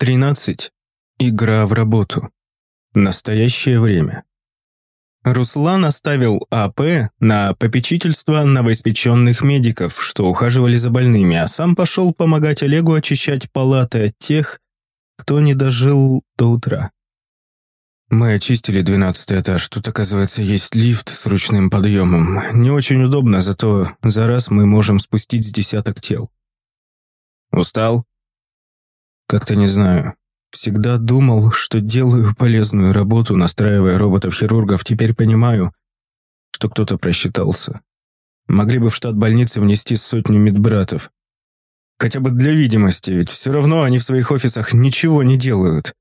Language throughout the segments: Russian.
13. Игра в работу. Настоящее время. Руслан оставил АП на попечительство новоиспеченных медиков, что ухаживали за больными, а сам пошел помогать Олегу очищать палаты от тех, кто не дожил до утра. Мы очистили двенадцатый этаж. Тут, оказывается, есть лифт с ручным подъемом. Не очень удобно, зато за раз мы можем спустить с десяток тел. Устал? Как-то не знаю. Всегда думал, что делаю полезную работу, настраивая роботов-хирургов. Теперь понимаю, что кто-то просчитался. Могли бы в штат больницы внести сотню медбратов. Хотя бы для видимости, ведь все равно они в своих офисах ничего не делают.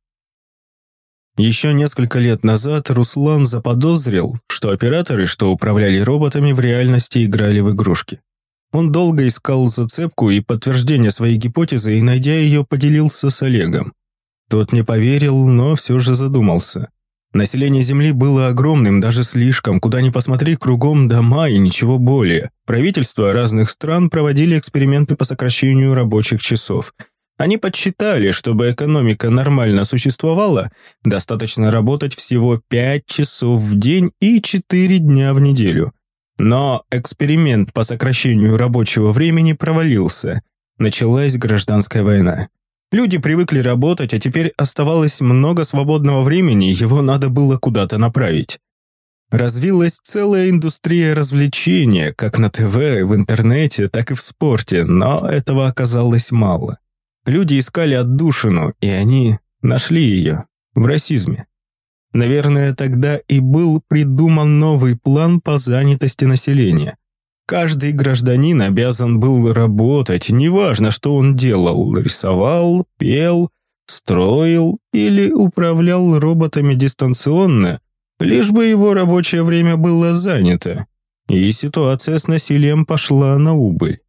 Еще несколько лет назад Руслан заподозрил, что операторы, что управляли роботами, в реальности играли в игрушки. Он долго искал зацепку и подтверждение своей гипотезы и, найдя ее, поделился с Олегом. Тот не поверил, но все же задумался. Население Земли было огромным, даже слишком. Куда ни посмотри, кругом дома и ничего более. Правительства разных стран проводили эксперименты по сокращению рабочих часов. Они подсчитали, чтобы экономика нормально существовала, достаточно работать всего 5 часов в день и 4 дня в неделю. Но эксперимент по сокращению рабочего времени провалился. Началась гражданская война. Люди привыкли работать, а теперь оставалось много свободного времени, его надо было куда-то направить. Развилась целая индустрия развлечения, как на ТВ, в интернете, так и в спорте, но этого оказалось мало. Люди искали отдушину, и они нашли ее в расизме. Наверное, тогда и был придуман новый план по занятости населения. Каждый гражданин обязан был работать, неважно, что он делал, рисовал, пел, строил или управлял роботами дистанционно, лишь бы его рабочее время было занято. И ситуация с насилием пошла на убыль.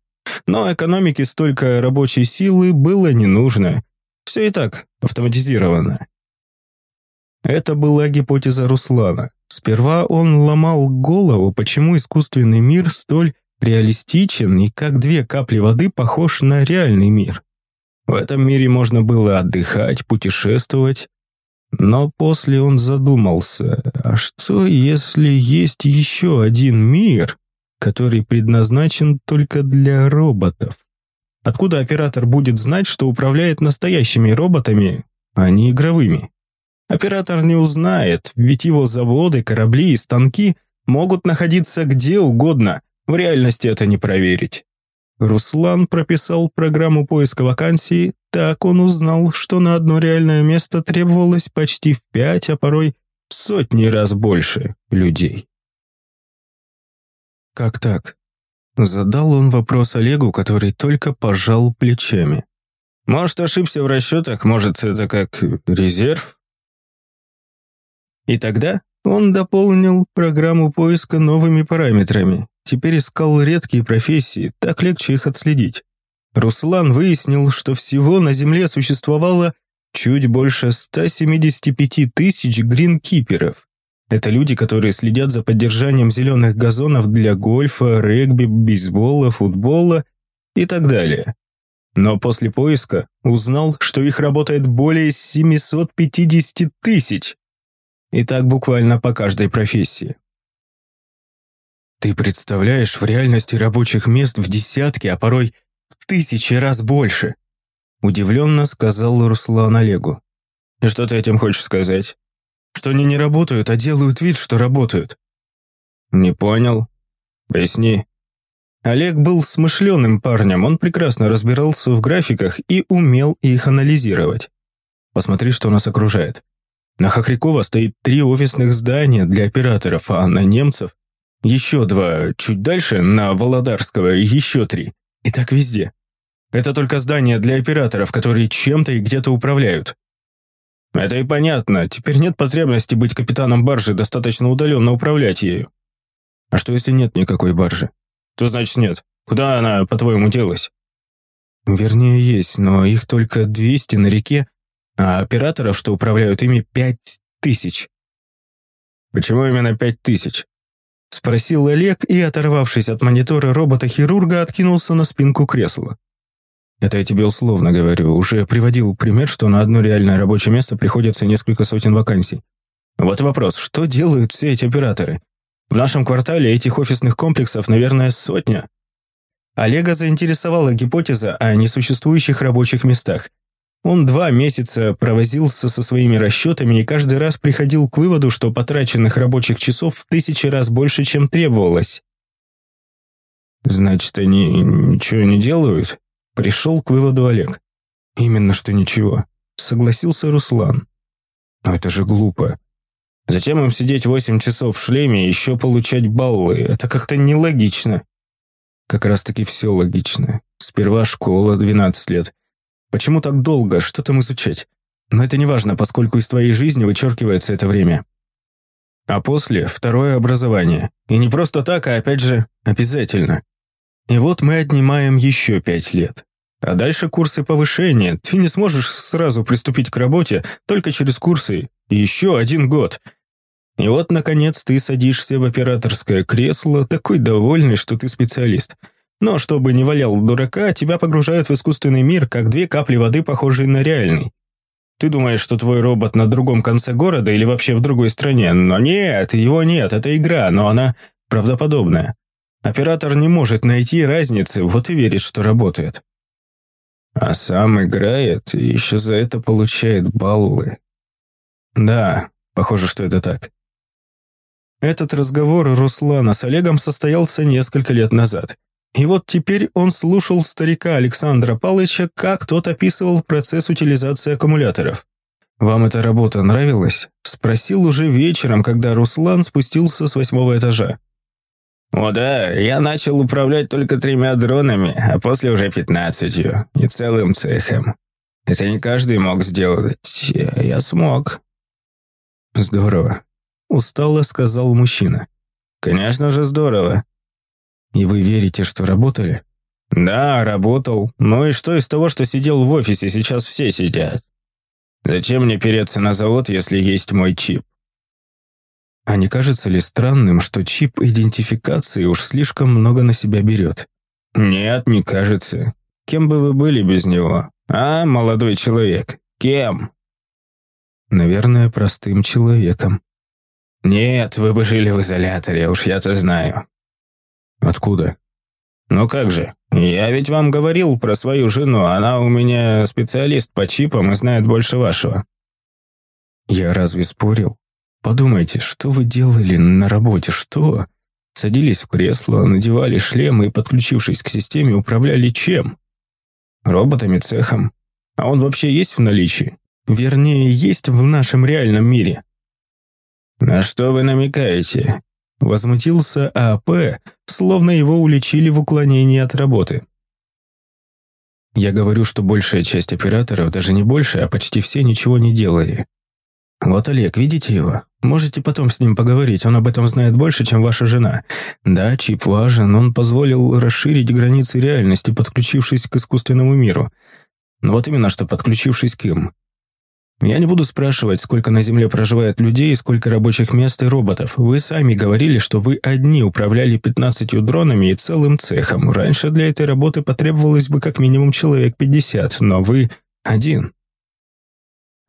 Но экономике столько рабочей силы было не нужно. Все и так автоматизировано. Это была гипотеза Руслана. Сперва он ломал голову, почему искусственный мир столь реалистичен и как две капли воды похож на реальный мир. В этом мире можно было отдыхать, путешествовать. Но после он задумался, а что если есть еще один мир, который предназначен только для роботов? Откуда оператор будет знать, что управляет настоящими роботами, а не игровыми? Оператор не узнает, ведь его заводы, корабли и станки могут находиться где угодно. В реальности это не проверить. Руслан прописал программу поиска вакансий, так он узнал, что на одно реальное место требовалось почти в пять, а порой в сотни раз больше людей. «Как так?» Задал он вопрос Олегу, который только пожал плечами. «Может, ошибся в расчетах, может, это как резерв?» И тогда он дополнил программу поиска новыми параметрами. Теперь искал редкие профессии, так легче их отследить. Руслан выяснил, что всего на Земле существовало чуть больше 175 тысяч гринкиперов. Это люди, которые следят за поддержанием зеленых газонов для гольфа, регби, бейсбола, футбола и так далее. Но после поиска узнал, что их работает более 750 тысяч. И так буквально по каждой профессии. Ты представляешь, в реальности рабочих мест в десятки, а порой в тысячи раз больше. Удивленно сказал Руслан Олегу. И что ты этим хочешь сказать? Что они не работают, а делают вид, что работают. Не понял. Поясни. Олег был смышленым парнем, он прекрасно разбирался в графиках и умел их анализировать. Посмотри, что нас окружает. На Хохрякова стоит три офисных здания для операторов, а на немцев еще два, чуть дальше, на Володарского, еще три. И так везде. Это только здания для операторов, которые чем-то и где-то управляют. Это и понятно, теперь нет потребности быть капитаном баржи, достаточно удаленно управлять ею. А что если нет никакой баржи? Что значит нет? Куда она, по-твоему, делась? Вернее, есть, но их только 200 на реке, а операторов, что управляют ими, пять тысяч. Почему именно пять тысяч? Спросил Олег и, оторвавшись от монитора робота-хирурга, откинулся на спинку кресла. Это я тебе условно говорю. Уже приводил пример, что на одно реальное рабочее место приходится несколько сотен вакансий. Вот вопрос, что делают все эти операторы? В нашем квартале этих офисных комплексов, наверное, сотня. Олега заинтересовала гипотеза о несуществующих рабочих местах. Он два месяца провозился со своими расчетами и каждый раз приходил к выводу, что потраченных рабочих часов в тысячи раз больше, чем требовалось. «Значит, они ничего не делают?» Пришел к выводу Олег. «Именно что ничего», — согласился Руслан. «Но это же глупо. Зачем им сидеть восемь часов в шлеме и еще получать баллы? Это как-то нелогично». Как раз-таки все логично. Сперва школа, 12 лет. Почему так долго? Что там изучать? Но это не важно, поскольку из твоей жизни вычеркивается это время. А после – второе образование. И не просто так, а опять же, обязательно. И вот мы отнимаем еще пять лет. А дальше курсы повышения. Ты не сможешь сразу приступить к работе только через курсы. И еще один год. И вот, наконец, ты садишься в операторское кресло, такой довольный, что ты специалист. Но чтобы не валял дурака, тебя погружают в искусственный мир, как две капли воды, похожие на реальный. Ты думаешь, что твой робот на другом конце города или вообще в другой стране, но нет, его нет, это игра, но она правдоподобная. Оператор не может найти разницы, вот и верит, что работает. А сам играет и еще за это получает баллы. Да, похоже, что это так. Этот разговор Руслана с Олегом состоялся несколько лет назад. И вот теперь он слушал старика Александра Палыча, как тот описывал процесс утилизации аккумуляторов. «Вам эта работа нравилась?» – спросил уже вечером, когда Руслан спустился с восьмого этажа. «О да, я начал управлять только тремя дронами, а после уже пятнадцатью, и целым цехом. Это не каждый мог сделать, я смог». «Здорово», – устало сказал мужчина. «Конечно же здорово». «И вы верите, что работали?» «Да, работал. Ну и что из того, что сидел в офисе, сейчас все сидят? Зачем мне переться на завод, если есть мой чип? А не кажется ли странным, что чип идентификации уж слишком много на себя берет? Нет, не кажется. Кем бы вы были без него? А, молодой человек, кем? Наверное, простым человеком. Нет, вы бы жили в изоляторе, уж я-то знаю. Откуда? Ну как же, я ведь вам говорил про свою жену, она у меня специалист по чипам и знает больше вашего. Я разве спорил? Подумайте, что вы делали на работе, что? Садились в кресло, надевали шлемы и, подключившись к системе, управляли чем? Роботами, цехом. А он вообще есть в наличии? Вернее, есть в нашем реальном мире. На что вы намекаете? Возмутился АП, словно его уличили в уклонении от работы. Я говорю, что большая часть операторов, даже не больше, а почти все ничего не делали. Вот Олег, видите его? Можете потом с ним поговорить, он об этом знает больше, чем ваша жена. Да, чип важен, он позволил расширить границы реальности, подключившись к искусственному миру. Но вот именно что подключившись к им. Я не буду спрашивать, сколько на Земле проживает людей и сколько рабочих мест и роботов. Вы сами говорили, что вы одни управляли 15 дронами и целым цехом. Раньше для этой работы потребовалось бы как минимум человек 50, но вы один.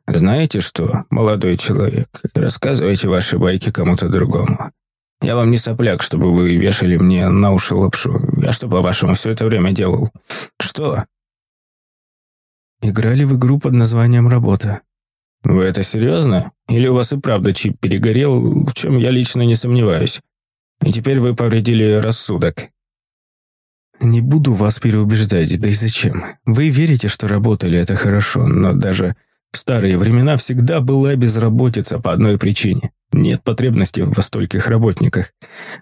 Знаете что, молодой человек, рассказывайте ваши байки кому-то другому. Я вам не сопляк, чтобы вы вешали мне на уши лапшу. Я что, по-вашему, все это время делал? Что? Играли в игру под названием «Работа». Вы это серьезно? Или у вас и правда чип перегорел, в чем я лично не сомневаюсь? И теперь вы повредили рассудок. Не буду вас переубеждать, да и зачем? Вы верите, что работали, это хорошо, но даже в старые времена всегда была безработица по одной причине. Нет потребности во стольких работниках.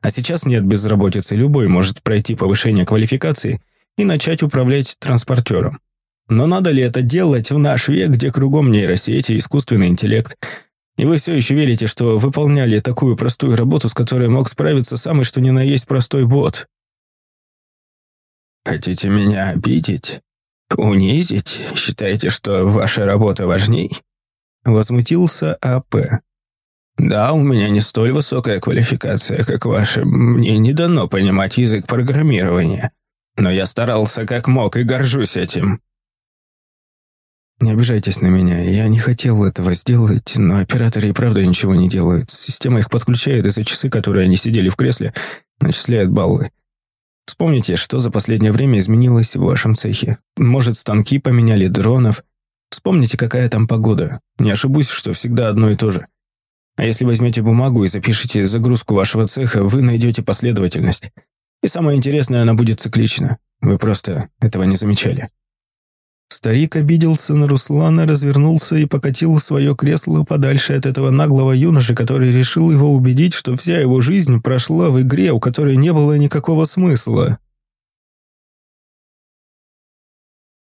А сейчас нет безработицы, любой может пройти повышение квалификации и начать управлять транспортером. Но надо ли это делать в наш век, где кругом нейросети искусственный интеллект? И вы все еще верите, что выполняли такую простую работу, с которой мог справиться самый что ни на есть простой бот? Хотите меня обидеть? «Унизить? Считаете, что ваша работа важней?» Возмутился АП. «Да, у меня не столь высокая квалификация, как ваша. Мне не дано понимать язык программирования. Но я старался как мог и горжусь этим. Не обижайтесь на меня, я не хотел этого сделать, но операторы и правда ничего не делают. Система их подключает, и за часы, которые они сидели в кресле, начисляет баллы. Вспомните, что за последнее время изменилось в вашем цехе. Может, станки поменяли дронов. Вспомните, какая там погода. Не ошибусь, что всегда одно и то же. А если возьмете бумагу и запишите загрузку вашего цеха, вы найдете последовательность. И самое интересное, она будет циклична. Вы просто этого не замечали. Старик обиделся на Руслана, развернулся и покатил свое кресло подальше от этого наглого юноши, который решил его убедить, что вся его жизнь прошла в игре, у которой не было никакого смысла.